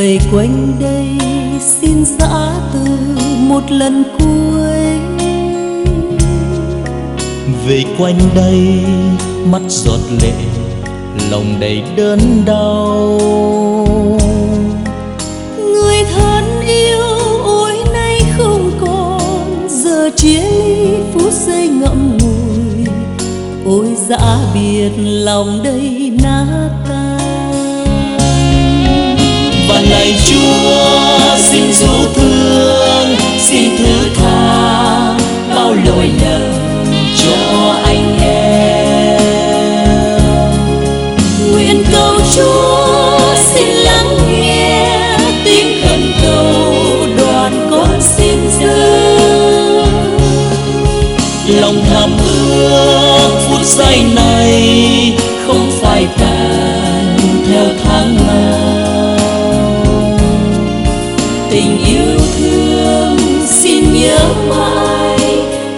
về quanh đây xin giã từ một lần cuối. Về quanh đây, mắt giọt lệ, lòng đầy đớn đau. Người thân yêu, ôi nay không còn. Giờ chia ly phút giây ngậm ngùi. Ôi dã biệt, lòng đây nát. Và này tình yêu thương xin nhớ mãi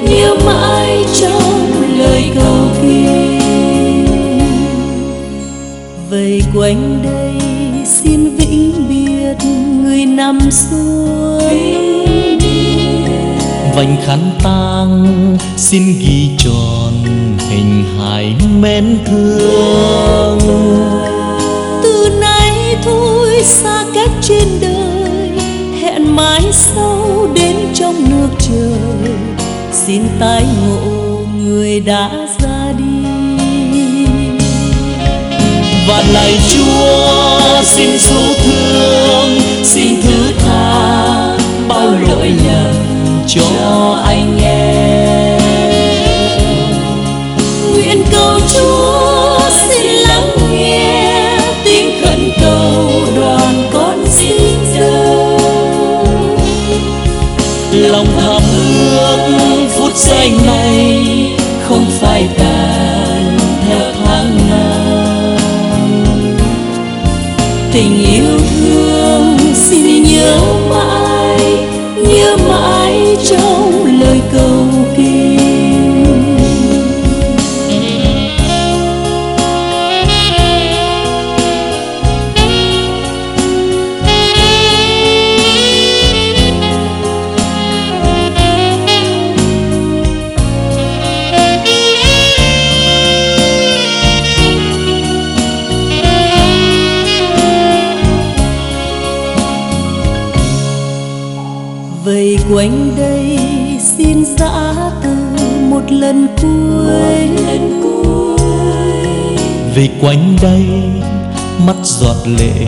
nhớ mãi trong lời cầu kinh vây quanh đây xin vĩnh biệt người nằm xuống vành khăn tang xin ghi tròn hình hài mến thương. Từ nay thôi xa cách trên đời mãi sau đến trong nước trời. Xin tái ngộ người đã ra đi. Và lạy chúa xin xu thương, xin thứ tha, bao lỗi lầm cho anh em. Nguyện cầu chúa lòng thầm ước phút giây này không phải tàn theo tháng năm tình yêu thương xin vây quanh đây xin giã từ một lần cuối. Vì quanh đây mắt giọt lệ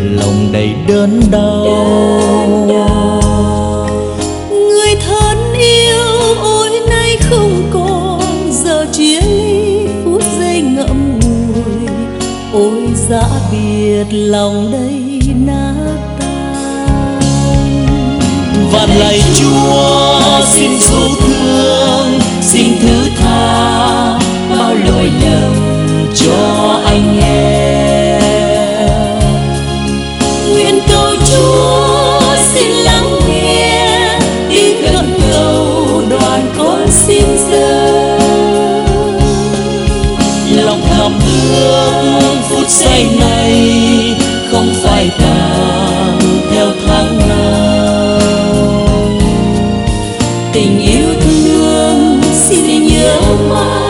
lòng đầy đớn đau. Người thân yêu ôi nay không còn giờ chia ly phút giây ngậm ngùi. Ôi dã biệt lòng đây nát và lạy chúa, xin du thương, xin thứ tha, bao lỗi lầm cho anh em. Nguyện cầu chúa xin lắng nghe tiếng khẩn cầu đoàn con xin dâng. Lòng thầm thương phút giây này không phải tàn xin nhớ mãi